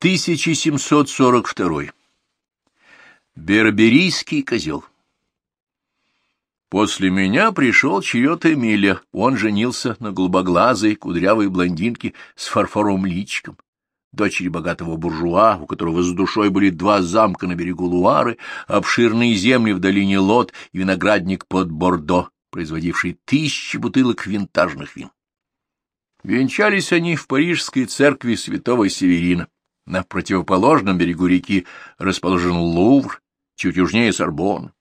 1742. Берберийский козел. После меня пришел черед Эмиля. Он женился на голубоглазой, кудрявой блондинке с фарфоровым личиком, дочери богатого буржуа, у которого за душой были два замка на берегу Луары, обширные земли в долине Лот и виноградник под Бордо, производивший тысячи бутылок винтажных вин. Венчались они в парижской церкви святого Северина. На противоположном берегу реки расположен Лувр, чуть южнее Сорбон.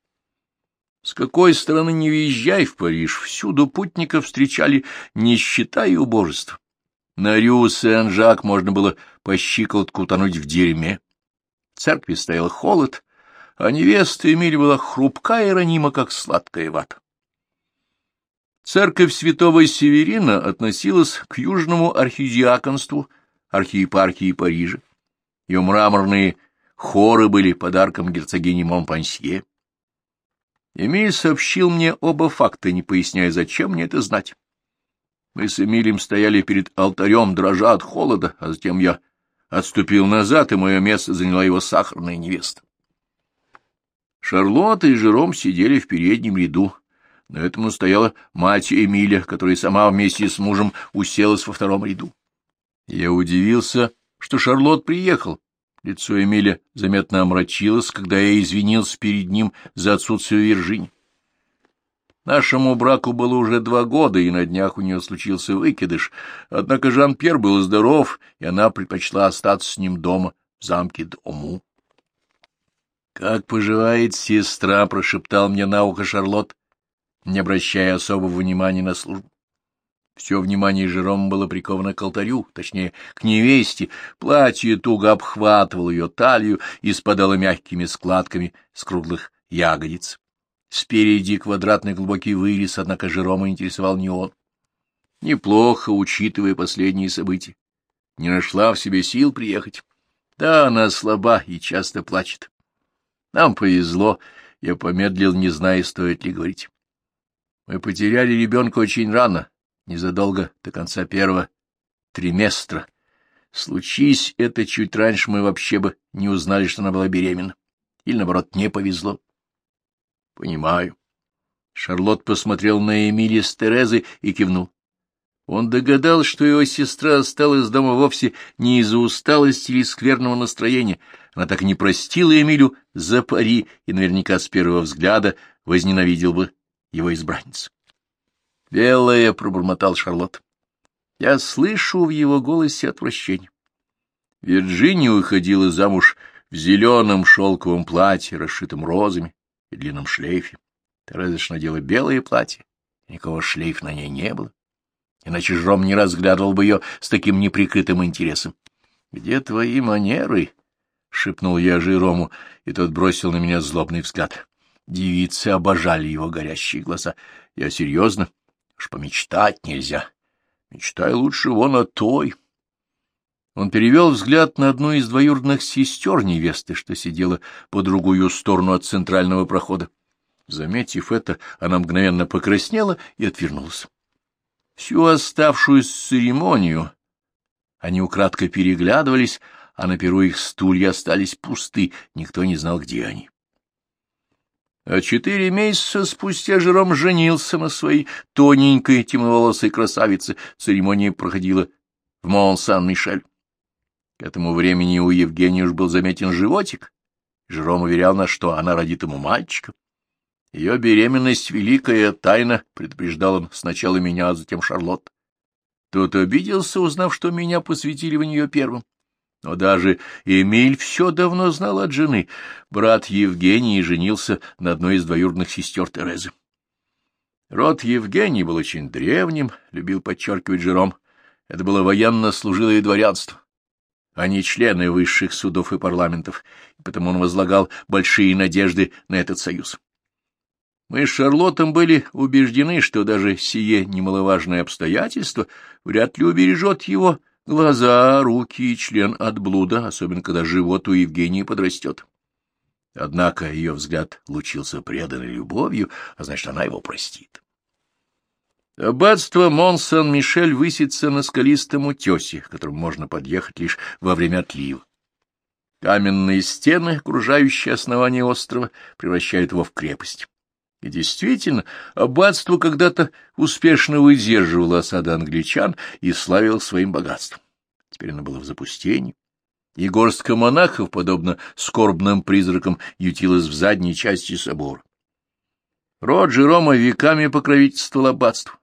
С какой стороны не въезжай в Париж, всюду путников встречали нищета и убожество. На Рю Сен-Жак можно было по щиколотку утонуть в дерьме. В церкви стоял холод, а невеста Эмиль была хрупкая и ранима, как сладкая вата. Церковь святого Северина относилась к южному архидиаконству архиепархии Парижа. Ее мраморные хоры были подарком герцогини Монпансье. Эмиль сообщил мне оба факта, не поясняя, зачем мне это знать. Мы с Эмилем стояли перед алтарем, дрожа от холода, а затем я отступил назад, и мое место заняла его сахарная невеста. Шарлотта и Жером сидели в переднем ряду. На этом стояла мать Эмиля, которая сама вместе с мужем уселась во втором ряду. Я удивился, что Шарлот приехал. Лицо Эмиля заметно омрачилось, когда я извинился перед ним за отсутствие Виржини. Нашему браку было уже два года, и на днях у нее случился выкидыш. Однако Жан-Пьер был здоров, и она предпочла остаться с ним дома, в замке Дому. — Как поживает сестра? — прошептал мне на ухо Шарлот, не обращая особого внимания на службу. Все внимание Жерома было приковано к алтарю, точнее, к невесте. Платье туго обхватывало ее талию и спадало мягкими складками с круглых ягодиц. Спереди квадратный глубокий вырез, однако Жерома интересовал не он. Неплохо, учитывая последние события. Не нашла в себе сил приехать. Да, она слаба и часто плачет. Нам повезло, я помедлил, не зная, стоит ли говорить. Мы потеряли ребенка очень рано, незадолго до конца первого триместра. Случись это чуть раньше, мы вообще бы не узнали, что она была беременна. Или, наоборот, не повезло. Понимаю. Шарлот посмотрел на Эмили с Терезой и кивнул. Он догадался, что его сестра осталась дома вовсе не из-за усталости или скверного настроения. Она так и не простила Эмилю за пари и наверняка с первого взгляда возненавидел бы его избранницу. — Белая, — пробормотал Шарлотт. Я слышу в его голосе отвращение. Вирджиния уходила замуж в зеленом шелковом платье, расшитом розами и длинном шлейфе. Тереза надела белое платье, никакого шлейфа на ней не было. Иначе Жром не разглядывал бы ее с таким неприкрытым интересом. — Где твои манеры? — шепнул я Жирому, и тот бросил на меня злобный взгляд. Девицы обожали его горящие глаза. Я серьезно? Уж помечтать нельзя. Мечтай лучше вон о той. Он перевел взгляд на одну из двоюродных сестер невесты, что сидела по другую сторону от центрального прохода. Заметив это, она мгновенно покраснела и отвернулась. Всю оставшуюся церемонию они украдко переглядывались, а на перу их стулья остались пусты, никто не знал, где они. А четыре месяца спустя Жером женился на своей тоненькой темноволосой красавице. Церемония проходила в Мон-Сан-Мишель. К этому времени у Евгении уж был заметен животик. Жером уверял нас, что она родит ему мальчика. Ее беременность — великая тайна, предупреждал он сначала меня, а затем Шарлотт. Тот обиделся, узнав, что меня посвятили в нее первым. Но даже Эмиль все давно знал от жены. Брат Евгений женился на одной из двоюродных сестер Терезы. Род Евгений был очень древним, любил подчеркивать Жером. Это было военно-служилое дворянство, а не члены высших судов и парламентов, и потому он возлагал большие надежды на этот союз. Мы с Шарлоттом были убеждены, что даже сие немаловажное обстоятельство вряд ли убережет его глаза, руки и член от блуда, особенно когда живот у Евгении подрастет. Однако ее взгляд лучился преданной любовью, а значит, она его простит. Аббатство Мон-Сан-Мишель высится на скалистом утесе, к которому можно подъехать лишь во время отлива. Каменные стены, окружающие основание острова, превращают его в крепость. И действительно, аббатство когда-то успешно выдерживало осады англичан и славило своим богатством. Теперь оно было в запустении. И горстка монахов, подобно скорбным призракам, ютилась в задней части собора. Род Жерома веками покровительствовал аббатству.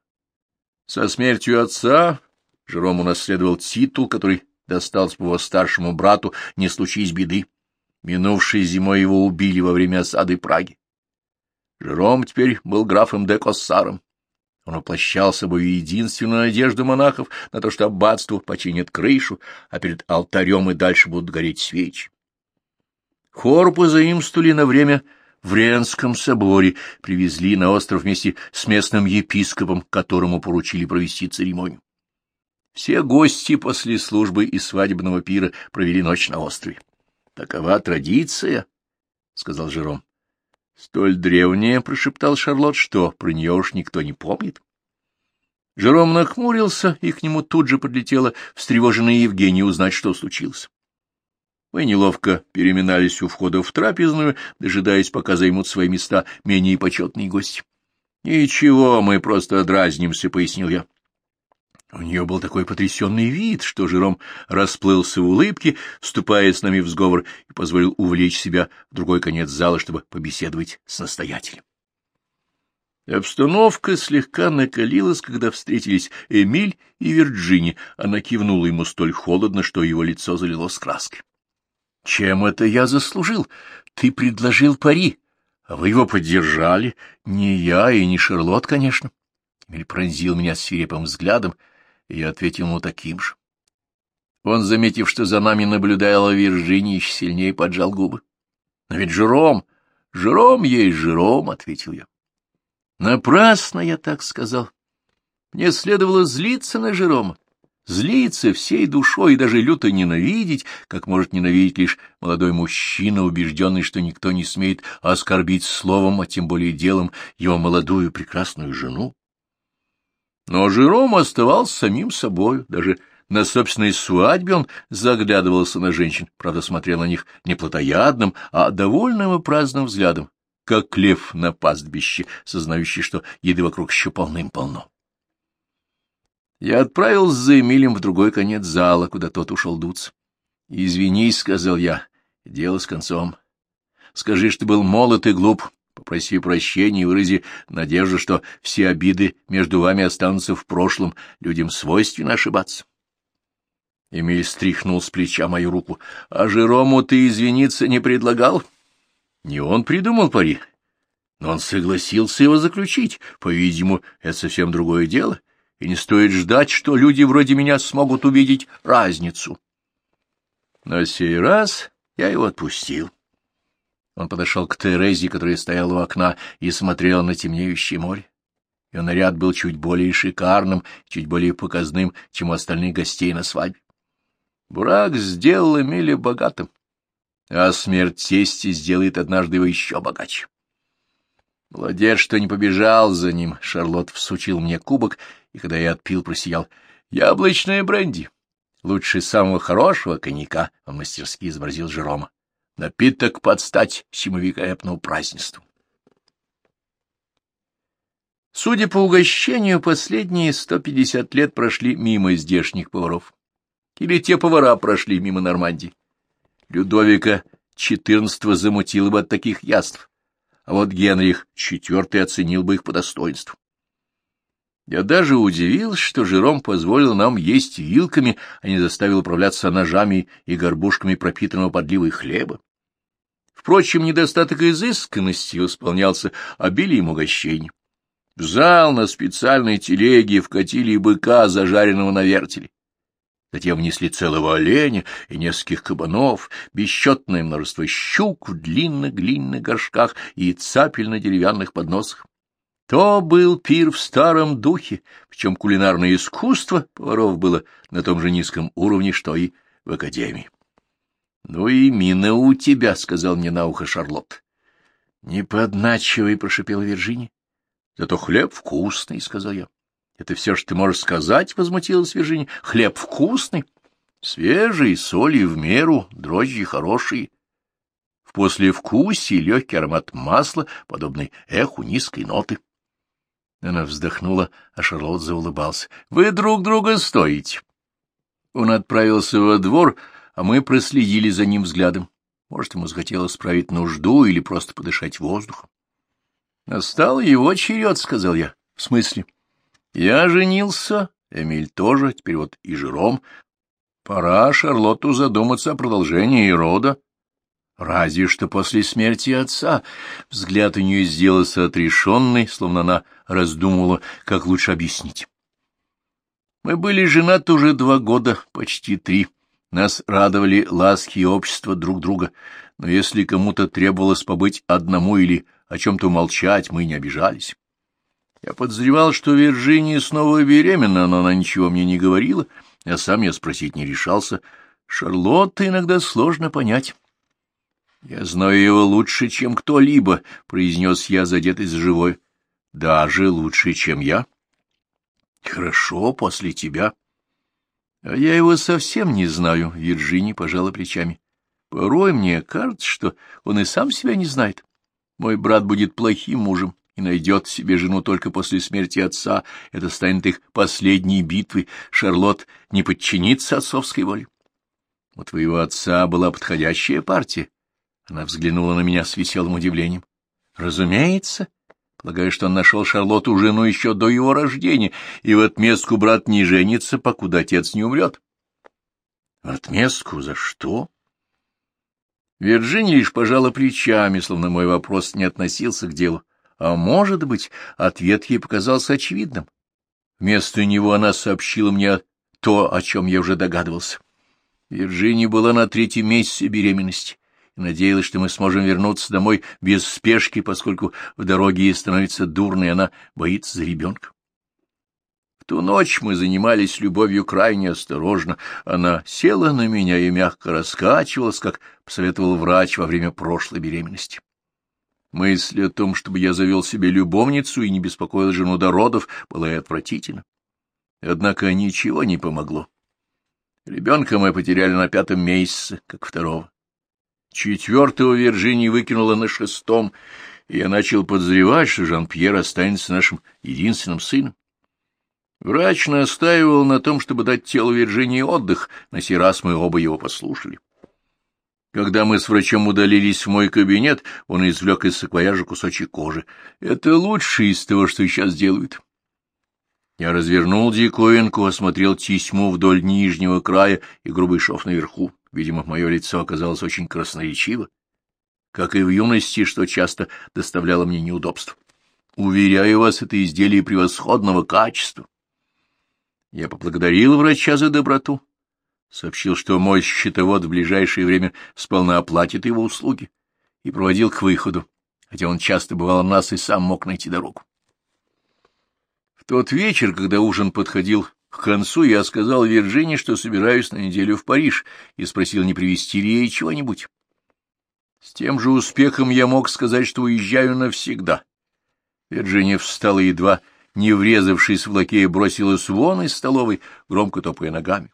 Со смертью отца Жером унаследовал титул, который достался бы его старшему брату, не случись беды. Минувшей зимой его убили во время осады Праги. Жером теперь был графом де Коссаром. Он воплощал собой единственную надежду монахов на то, что аббатству починят крышу, а перед алтарем и дальше будут гореть свечи. Хор позаимствовали на время в Ренском соборе, привезли на остров вместе с местным епископом, которому поручили провести церемонию. Все гости после службы и свадебного пира провели ночь на острове. — Такова традиция, — сказал Жером. — Столь древняя, — прошептал Шарлотт, — что про нее уж никто не помнит. Жером нахмурился, и к нему тут же подлетела встревоженная Евгения узнать, что случилось. Мы неловко переминались у входа в трапезную, дожидаясь, пока займут свои места менее почетные гости. — Ничего, мы просто дразнимся, — пояснил я. У нее был такой потрясенный вид, что Жером расплылся в улыбке, вступая с нами в сговор, и позволил увлечь себя в другой конец зала, чтобы побеседовать с настоятелем. Обстановка слегка накалилась, когда встретились Эмиль и Вирджини. Она кивнула ему столь холодно, что его лицо залилось краской. — Чем это я заслужил? Ты предложил пари, а вы его поддержали. Не я и не Шарлот, конечно. Эмиль пронзил меня свирепым взглядом, — и я ответил ему таким же. Он, заметив, что за нами наблюдала Вирджиния, еще сильнее поджал губы. — Но ведь Жером, Жером есть Жером, — ответил я. Напрасно я так сказал. Мне следовало злиться на Жерома, злиться всей душой и даже люто ненавидеть, как может ненавидеть лишь молодой мужчина, убежденный, что никто не смеет оскорбить словом, а тем более делом, его молодую прекрасную жену. Но Жером оставался самим собой, даже на собственной свадьбе он заглядывался на женщин, правда, смотрел на них не плотоядным, а довольным и праздным взглядом, как лев на пастбище, сознающий, что еды вокруг еще полным-полно. Я отправился за Эмилем в другой конец зала, куда тот ушел дуться. — Извинись, — сказал я, — дело с концом. Скажи, что был молод и глуп, Попроси прощения и вырази надежду, что все обиды между вами останутся в прошлом. Людям свойственно ошибаться. Эмиль стряхнул с плеча мою руку. — А Жерому ты извиниться не предлагал? Не он придумал пари, но он согласился его заключить. По-видимому, это совсем другое дело, и не стоит ждать, что люди вроде меня смогут увидеть разницу. На сей раз я его отпустил. Он подошел к Терезе, которая стояла у окна и смотрела на темнеющее море. Ее наряд был чуть более шикарным, чуть более показным, чем у остальных гостей на свадьбе. Брак сделал Эмиля богатым, а смерть тести сделает однажды его еще богаче. Молодец, что не побежал за ним. Шарлотт всучил мне кубок, и когда я отпил, просиял. Яблочное бренди. Лучше самого хорошего коньяка, он мастерски изобразил Жерома. Напиток под стать всему великолепному празднеству. Судя по угощению, последние сто пятьдесят лет прошли мимо здешних поваров. Или те повара прошли мимо Нормандии. Людовика XIV замутил бы от таких яств, а вот Генрих IV оценил бы их по достоинству. Я даже удивился, что Жером позволил нам есть вилками, а не заставил управляться ножами и горбушками пропитанного подливой хлеба. Впрочем, недостаток изысканности восполнялся обилием угощений. В зал на специальной телеге вкатили быка, зажаренного на вертеле. Затем внесли целого оленя и нескольких кабанов, бесчетное множество щук в длинных глиняных горшках и цапель на деревянных подносах. То был пир в старом духе, причем кулинарное искусство поваров было на том же низком уровне, что и в академии. — Ну и мина у тебя, — сказал мне на ухо Шарлотт. — Не подначивай, — прошипела Виржиния. — Зато хлеб вкусный, — сказал я. — Это все, что ты можешь сказать, — возмутилась Виржиния. — Хлеб вкусный? Свежий, соли в меру, дрожжи хорошие. В послевкусии легкий аромат масла, подобный эху низкой ноты. Она вздохнула, а Шарлот заулыбался. — Вы друг друга стоите. Он отправился во двор, а мы проследили за ним взглядом. Может, ему захотелось справить нужду или просто подышать воздухом. — Настал его черед, — сказал я. — В смысле? — Я женился, Эмиль тоже, теперь вот и Жером. Пора Шарлотту задуматься о продолжении рода. Разве что после смерти отца взгляд у нее сделался отрешенный, словно она раздумывала, как лучше объяснить. Мы были женаты уже два года, почти три. Нас радовали ласки и общество друг друга, но если кому-то требовалось побыть одному или о чем-то умолчать, мы не обижались. Я подозревал, что Вирджиния снова беременна, но она ничего мне не говорила, а сам я спросить не решался. Шарлотта иногда сложно понять. — Я знаю его лучше, чем кто-либо, — произнес я, задетый за живой. — Даже лучше, чем я. — Хорошо, после тебя. — А я его совсем не знаю, — Вирджиния пожала плечами. — Порой мне кажется, что он и сам себя не знает. Мой брат будет плохим мужем и найдет себе жену только после смерти отца. Это станет их последней битвой. Шарлотт не подчинится отцовской воле. У твоего отца была подходящая партия. Она взглянула на меня с веселым удивлением. Разумеется. Полагаю, что он нашел Шарлотту жену еще до его рождения, и в отместку брат не женится, покуда отец не умрет. В отместку за что? Вирджиния лишь пожала плечами, словно мой вопрос не относился к делу. А может быть, ответ ей показался очевидным. Вместо него она сообщила мне то, о чем я уже догадывался. Вирджиния была на третьем месяце беременности и надеялась, что мы сможем вернуться домой без спешки, поскольку в дороге ей становится дурно, и она боится за ребенка. В ту ночь мы занимались любовью крайне осторожно. Она села на меня и мягко раскачивалась, как посоветовал врач во время прошлой беременности. Мысль о том, чтобы я завел себе любовницу и не беспокоил жену до родов, была и отвратительна. Однако ничего не помогло. Ребенка мы потеряли на пятом месяце, как второго. Четвертого Вирджинии выкинула на шестом, и я начал подозревать, что Жан-Пьер останется нашим единственным сыном. Врач настаивал на том, чтобы дать телу Вирджинии отдых, на сей раз мы оба его послушали. Когда мы с врачом удалились в мой кабинет, он извлек из саквояжа кусочек кожи. Это лучшее из того, что сейчас делают. Я развернул диковинку, осмотрел тесьму вдоль нижнего края и грубый шов наверху. Видимо, мое лицо оказалось очень красноречиво, как и в юности, что часто доставляло мне неудобств. Уверяю вас, это изделие превосходного качества. Я поблагодарил врача за доброту сообщил, что мой счетовод в ближайшее время сполна оплатит его услуги, и проводил к выходу, хотя он часто бывал у нас и сам мог найти дорогу. В тот вечер, когда ужин подходил к концу, я сказал Вирджинии, что собираюсь на неделю в Париж, и спросил, не привезти ли ей чего-нибудь. С тем же успехом я мог сказать, что уезжаю навсегда. Вирджиния встала едва, не врезавшись в лакея, бросилась вон из столовой, громко топая ногами.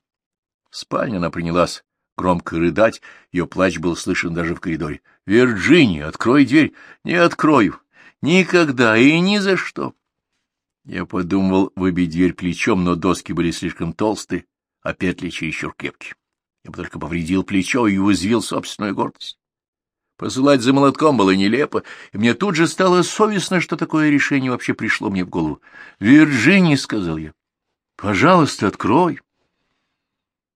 В спальне она принялась громко рыдать, ее плач был слышен даже в коридоре. — Вирджиния, открой дверь! — Не открою! Никогда и ни за что! Я подумал выбить дверь плечом, но доски были слишком толстые, а петли чересчур крепкие. Я бы только повредил плечо и уязвил собственную гордость. Посылать за молотком было нелепо, и мне тут же стало совестно, что такое решение вообще пришло мне в голову. — Вирджиния, — сказал я, — пожалуйста, открой.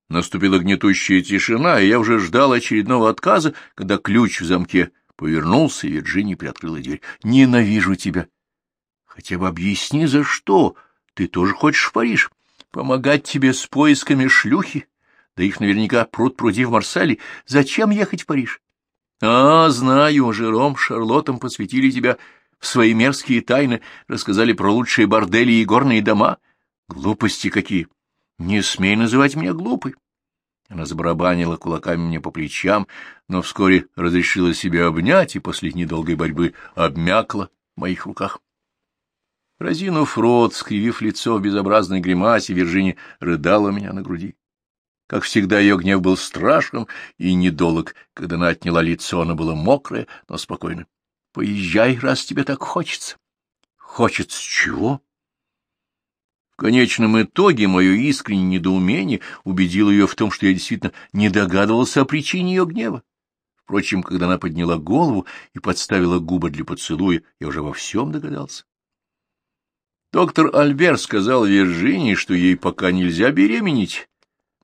Наступила гнетущая тишина, и я уже ждал очередного отказа, когда ключ в замке повернулся, и Вирджиния приоткрыла дверь. «Ненавижу тебя!» «Хотя бы объясни, за что? Ты тоже хочешь в Париж? Помогать тебе с поисками шлюхи? Да их наверняка пруд пруди в Марселе. Зачем ехать в Париж?» «А, знаю, Жером, Шарлоттом посвятили тебя в свои мерзкие тайны, рассказали про лучшие бордели и горные дома. Глупости какие!» Не смей называть меня глупой. Она забарабанила кулаками мне по плечам, но вскоре разрешила себя обнять и после недолгой борьбы обмякла в моих руках. Разинув рот, скривив лицо в безобразной гримасе, Виржиния рыдала меня на груди. Как всегда, ее гнев был страшен и недолг. Когда она отняла лицо, оно было мокрое, но спокойно. — Поезжай, раз тебе так хочется. — Хочется чего? В конечном итоге мое искреннее недоумение убедило ее в том, что я действительно не догадывался о причине ее гнева. Впрочем, когда она подняла голову и подставила губы для поцелуя, я уже во всем догадался. Доктор Альбер сказал Виржинии, что ей пока нельзя беременеть,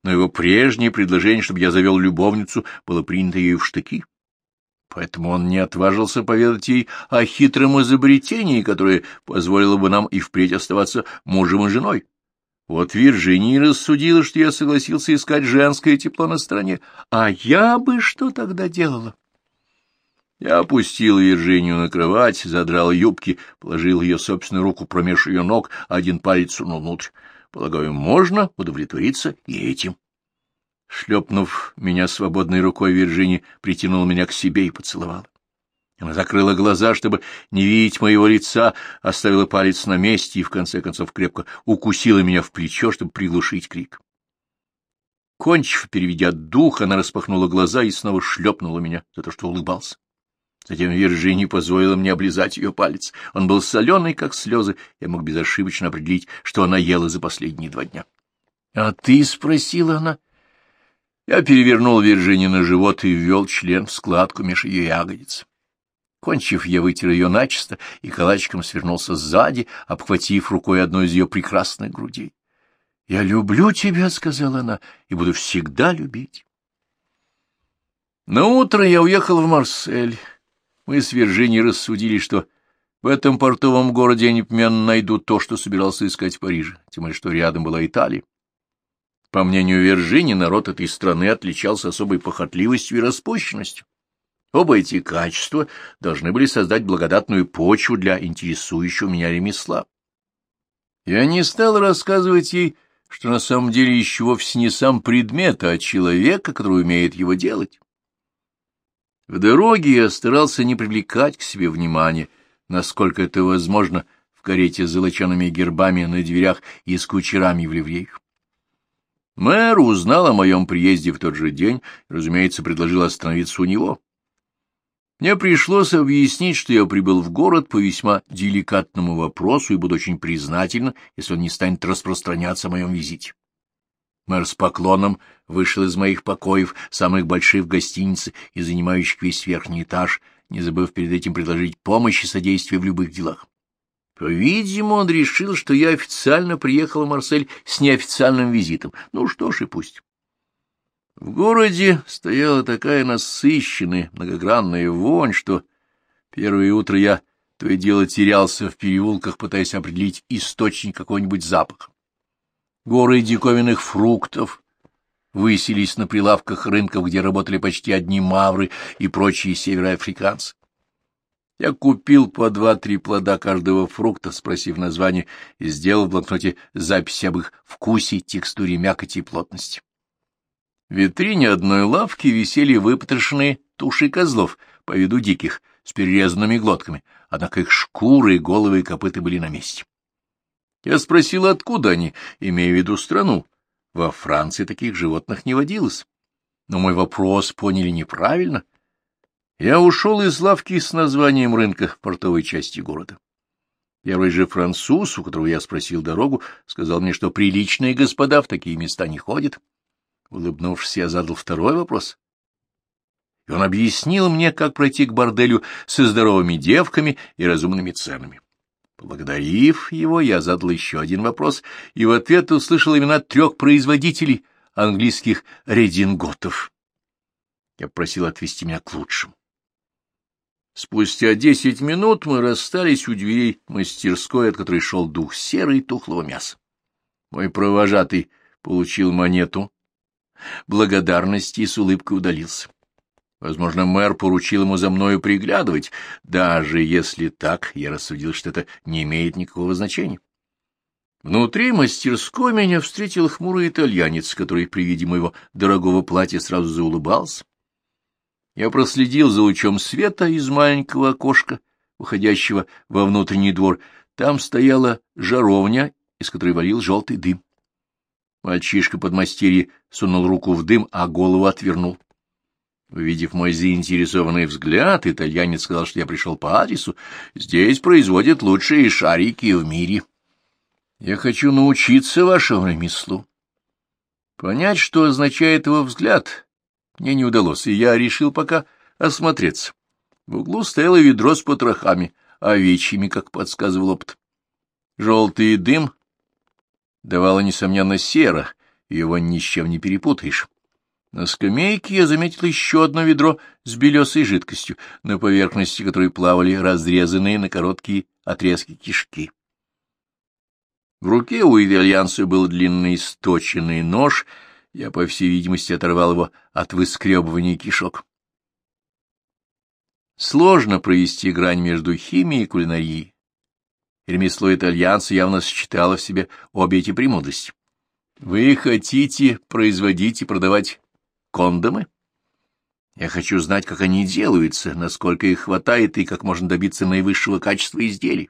но его прежнее предложение, чтобы я завел любовницу, было принято ею в штыки. Поэтому он не отважился поведать ей о хитром изобретении, которое позволило бы нам и впредь оставаться мужем и женой. Вот Виржиния рассудила, что я согласился искать женское тепло на стороне. А я бы что тогда делала? Я опустил Виржинию на кровать, задрал юбки, положил ее собственную руку промеж ее ног, один палец сунул внутрь. Полагаю, можно удовлетвориться и этим. Шлепнув меня свободной рукой, Виржиния притянула меня к себе и поцеловала. Она закрыла глаза, чтобы не видеть моего лица, оставила палец на месте и, в конце концов, крепко укусила меня в плечо, чтобы приглушить крик. Кончив, переведя дух, она распахнула глаза и снова шлепнула меня за то, что улыбался. Затем Виржиния позволила мне облизать ее палец. Он был соленый, как слезы. Я мог безошибочно определить, что она ела за последние два дня. — А ты? — спросила она. Я перевернул Виржинию на живот и ввел член в складку меж ее ягодиц. Кончив, я вытер ее начисто и калачиком свернулся сзади, обхватив рукой одну из ее прекрасных грудей. — Я люблю тебя, — сказала она, — и буду всегда любить. На утро я уехал в Марсель. Мы с Виржинией рассудили, что в этом портовом городе я непременно найду то, что собирался искать в Париже, тем более что рядом была Италия. По мнению Виржини, народ этой страны отличался особой похотливостью и распущенностью. Оба эти качества должны были создать благодатную почву для интересующего меня ремесла. Я не стал рассказывать ей, что на самом деле еще вовсе не сам предмет, а человека, который умеет его делать. В дороге я старался не привлекать к себе внимания, насколько это возможно, в карете с золочеными гербами на дверях и с кучерами в ливреях. Мэр узнал о моем приезде в тот же день разумеется, предложил остановиться у него. Мне пришлось объяснить, что я прибыл в город по весьма деликатному вопросу и буду очень признательна, если он не станет распространяться о моем визите. Мэр с поклоном вышел из моих покоев, самых больших в гостинице и занимающих весь верхний этаж, не забыв перед этим предложить помощь и содействие в любых делах. По-видимому, он решил, что я официально приехал в Марсель с неофициальным визитом. Ну что ж и пусть. В городе стояла такая насыщенная, многогранная вонь, что первое утро я то и дело терялся в переулках, пытаясь определить источник какого-нибудь запаха. Горы диковинных фруктов высились на прилавках рынков, где работали почти одни мавры и прочие североафриканцы. Я купил по два-три плода каждого фрукта, спросив название, и сделал в блокноте запись об их вкусе, текстуре, мякоти и плотности. В витрине одной лавки висели выпотрошенные туши козлов, по виду диких, с перерезанными глотками, однако их шкуры, головы и копыты были на месте. Я спросил, откуда они, имея в виду страну. Во Франции таких животных не водилось. Но мой вопрос поняли неправильно. Я ушел из лавки с названием рынка портовой части города. Первый же француз, у которого я спросил дорогу, сказал мне, что приличные господа в такие места не ходят. Улыбнувшись, я задал второй вопрос. И он объяснил мне, как пройти к борделю со здоровыми девками и разумными ценами. Благодарив его, я задал еще один вопрос, и в ответ услышал имена трех производителей английских рединготов. Я просил отвезти меня к лучшим. Спустя десять минут мы расстались у дверей мастерской, от которой шел дух серой и тухлого мяса. Мой провожатый получил монету благодарности и с улыбкой удалился. Возможно, мэр поручил ему за мною приглядывать. Даже если так, я рассудил, что это не имеет никакого значения. Внутри мастерской меня встретил хмурый итальянец, который при виде моего дорогого платья сразу заулыбался. Я проследил за лучом света из маленького окошка, выходящего во внутренний двор. Там стояла жаровня, из которой валил желтый дым. Мальчишка под мастерье сунул руку в дым, а голову отвернул. Увидев мой заинтересованный взгляд, итальянец сказал, что я пришел по адресу. Здесь производят лучшие шарики в мире. Я хочу научиться вашему ремеслу. Понять, что означает его взгляд, мне не удалось, и я решил пока осмотреться. В углу стояло ведро с потрохами, овечьими, как подсказывал опыт. Желтый дым давало, несомненно, серо, его ни с чем не перепутаешь. На скамейке я заметил еще одно ведро с белесой жидкостью, на поверхности которой плавали разрезанные на короткие отрезки кишки. В руке у итальянца был длинный сточенный нож, я, по всей видимости, оторвал его от выскребывания кишок. Сложно провести грань между химией и кулинарией. Ремесло итальянца явно сочетало в себе обе эти премудрости. Вы хотите производить и продавать кондомы? Я хочу знать, как они делаются, насколько их хватает и как можно добиться наивысшего качества изделий.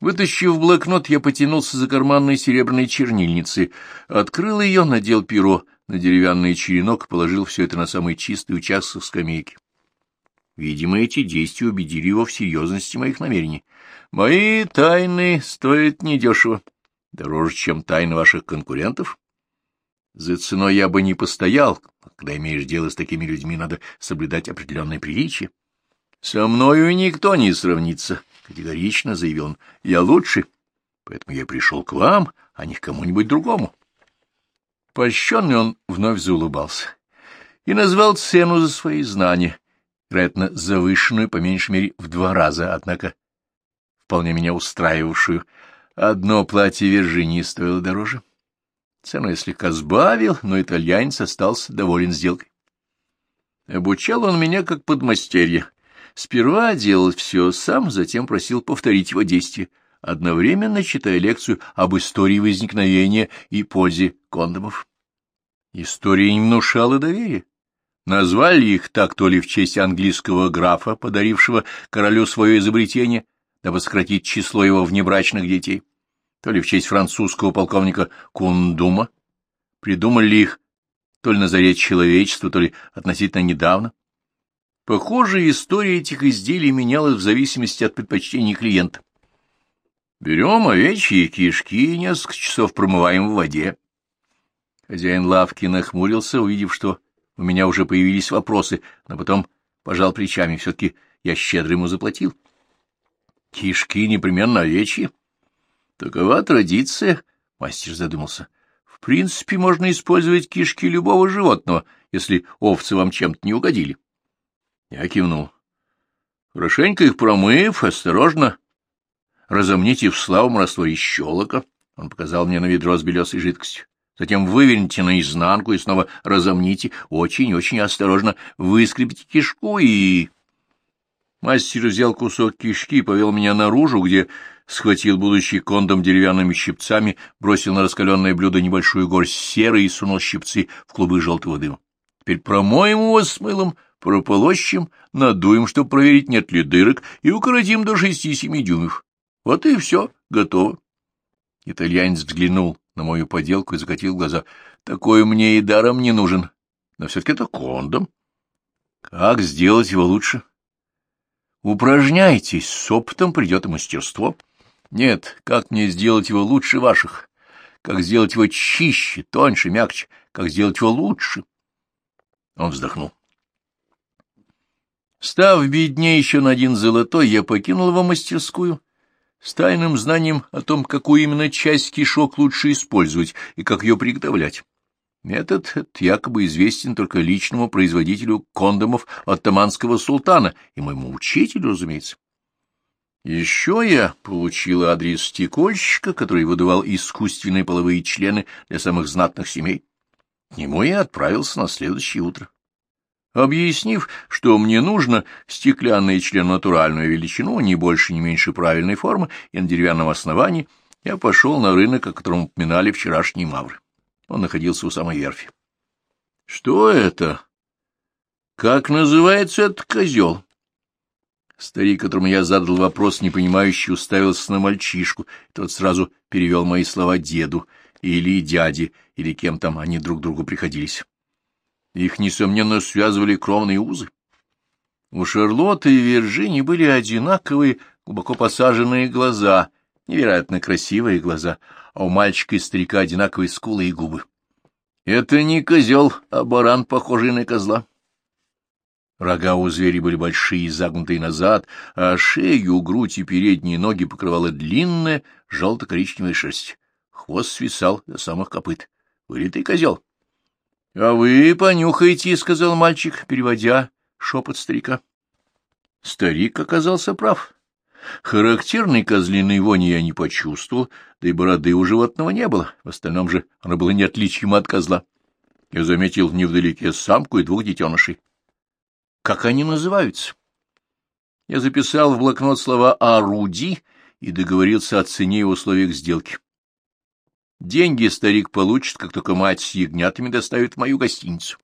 Вытащив блокнот, я потянулся за карманной серебряной чернильницей, открыл ее, надел перо на деревянный черенок положил все это на самый чистый участок скамейки. Видимо, эти действия убедили его в серьезности моих намерений. Мои тайны стоят недешево, дороже, чем тайны ваших конкурентов. За ценой я бы не постоял. Когда имеешь дело с такими людьми, надо соблюдать определенные приличия. Со мною никто не сравнится, — категорично заявил он. Я лучше, поэтому я пришел к вам, а не к кому-нибудь другому. Польщенный он вновь заулыбался и назвал цену за свои знания, вероятно, завышенную по меньшей мере в два раза, однако вполне меня устраивавшую. Одно платье Виржинии стоило дороже. Цену я слегка сбавил, но итальянец остался доволен сделкой. Обучал он меня как подмастерье. Сперва делал все сам, затем просил повторить его действия, одновременно читая лекцию об истории возникновения и пользе кондомов. История не внушала доверия. Назвали их так то ли в честь английского графа, подарившего королю свое изобретение, дабы сократить число его внебрачных детей, то ли в честь французского полковника Кундума, придумали их то ли на заре человечества, то ли относительно недавно. Похоже, история этих изделий менялась в зависимости от предпочтений клиента. Берем овечьи кишки и несколько часов промываем в воде. Хозяин лавки нахмурился, увидев, что у меня уже появились вопросы, но потом пожал плечами. Все-таки я щедро ему заплатил. Кишки непременно овечьи. Такова традиция, — мастер задумался. В принципе, можно использовать кишки любого животного, если овцы вам чем-то не угодили. Я кивнул. Хорошенько их промыв, осторожно разомните в слабом растворе щелока. Он показал мне на ведро с белесой жидкостью. Затем выверните наизнанку и снова разомните. Очень-очень осторожно выскребите кишку и... Мастер взял кусок кишки и повел меня наружу, где схватил будущий кондом деревянными щипцами, бросил на раскаленное блюдо небольшую горсть серы и сунул щипцы в клубы желтого дыма. Теперь промоем его с мылом, прополощем, надуем, чтобы проверить, нет ли дырок, и укоротим до шести-семи дюймов. Вот и все, готово. Итальянец взглянул на мою поделку и закатил глаза. Такой мне и даром не нужен. Но все-таки это кондом. Как сделать его лучше? Упражняйтесь, с опытом придет и мастерство. Нет, как мне сделать его лучше ваших? Как сделать его чище, тоньше, мягче? Как сделать его лучше? Он вздохнул. Став беднее еще на один золотой, я покинул его мастерскую с тайным знанием о том, какую именно часть кишок лучше использовать и как ее приготовлять. Метод этот якобы известен только личному производителю кондомов оттаманского султана и моему учителю, разумеется. Еще я получил адрес стекольщика, который выдавал искусственные половые члены для самых знатных семей. К нему я отправился на следующее утро. Объяснив, что мне нужно стеклянный член натуральную величину, не больше, не меньше правильной формы и на деревянном основании, я пошел на рынок, о котором упоминали вчерашние мавры. Он находился у самой верфи. — Что это? — Как называется этот козел? Старик, которому я задал вопрос, непонимающий, уставился на мальчишку. Тот сразу перевел мои слова деду. или дяде, или кем там они друг другу приходились. Их, несомненно, связывали кровные узы. У Шарлотты и Виржини были одинаковые, глубоко посаженные глаза, невероятно красивые глаза, а у мальчика и старика одинаковые скулы и губы. Это не козел, а баран, похожий на козла. Рога у зверя были большие загнутые назад, а шею, грудь и передние ноги покрывала длинная желто-коричневая шерсть. Хвост свисал до самых копыт. Вылитый козел. — А вы понюхайте, — сказал мальчик, переводя шепот старика. Старик оказался прав. Характерной козлиной вони я не почувствовал, да и бороды у животного не было, в остальном же оно было неотличимо от козла. Я заметил невдалеке самку и двух детенышей. Как они называются? Я записал в блокнот слова «орудий» и договорился о цене и условиях сделки. Деньги старик получит, как только мать с ягнятами доставит в мою гостиницу.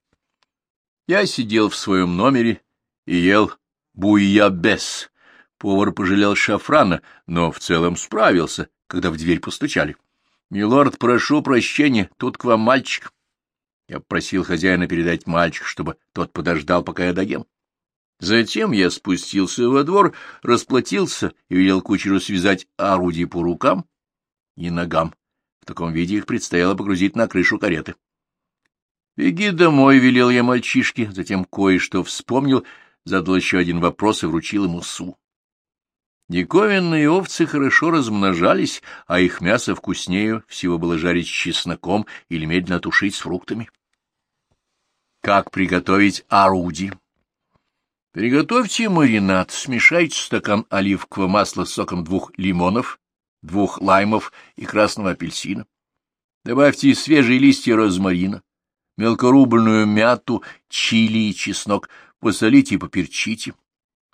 Я сидел в своем номере и ел буйябес. Повар пожалел шафрана, но в целом справился, когда в дверь постучали. — Милорд, прошу прощения, тут к вам мальчик. Я попросил хозяина передать мальчик, чтобы тот подождал, пока я доем. Затем я спустился во двор, расплатился и велел кучеру связать орудие по рукам и ногам. В таком виде их предстояло погрузить на крышу кареты. — Беги домой, — велел я мальчишке, затем кое-что вспомнил, задал еще один вопрос и вручил ему су. Диковинные овцы хорошо размножались, а их мясо вкуснее всего было жарить с чесноком или медленно тушить с фруктами. Как приготовить орудие? Приготовьте маринад, смешайте стакан оливкового масла с соком двух лимонов, двух лаймов и красного апельсина. Добавьте свежие листья розмарина, мелкорубленную мяту, чили и чеснок, посолите и поперчите.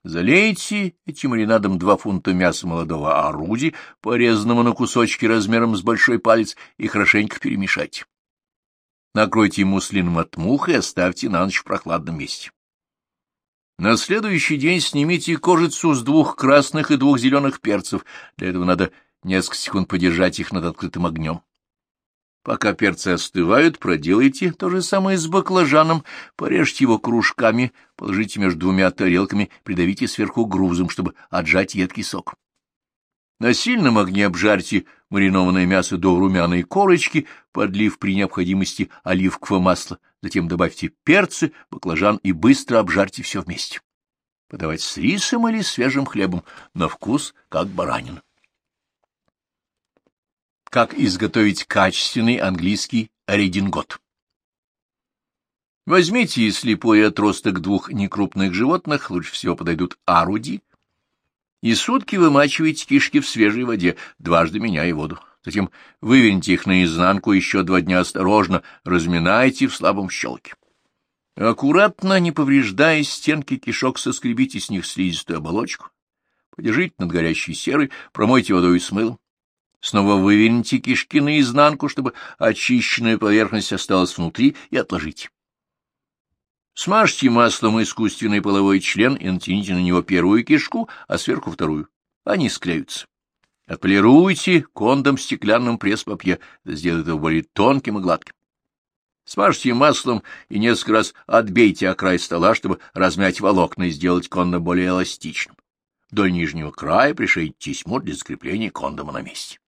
Залейте этим маринадом два фунта мяса молодого орудия, порезанного на кусочки размером с большой палец, и хорошенько перемешайте. Накройте муслином от мух и оставьте на ночь в прохладном месте. На следующий день снимите кожицу с двух красных и двух зеленых перцев. Для этого надо несколько секунд подержать их над открытым огнем. Пока перцы остывают, проделайте то же самое с баклажаном, порежьте его кружками, положите между двумя тарелками, придавите сверху грузом, чтобы отжать едкий сок. На сильном огне обжарьте маринованное мясо до румяной корочки, подлив при необходимости оливкового масла, затем добавьте перцы, баклажан и быстро обжарьте все вместе. Подавать с рисом или свежим хлебом, на вкус как баранин. Как изготовить качественный английский редингот? Возьмите слепой отросток двух некрупных животных, лучше всего подойдут аруди, и сутки вымачивайте кишки в свежей воде, дважды меняя воду. Затем выверните их наизнанку еще два дня осторожно, разминайте в слабом щелке. Аккуратно, не повреждая стенки кишок, соскребите с них слизистую оболочку, подержите над горящей серой, промойте водой с мылом. Снова выверните кишки наизнанку, чтобы очищенная поверхность осталась внутри, и отложите. Смажьте маслом искусственный половой член и натяните на него первую кишку, а сверху вторую. Они склеются. Отполируйте кондом стеклянным пресс-папье, сделает его более тонким и гладким. Смажьте маслом и несколько раз отбейте о край стола, чтобы размять волокна и сделать кондом более эластичным. Вдоль нижнего края пришейте тесьму для закрепления кондома на месте.